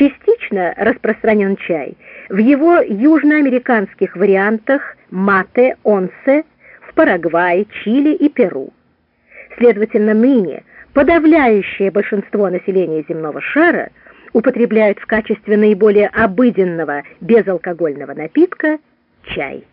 Частично распространен чай в его южноамериканских вариантах мате, онсе, в Парагвае, Чили и Перу. Следовательно, ныне подавляющее большинство населения земного шара употребляют в качестве наиболее обыденного безалкогольного напитка чай.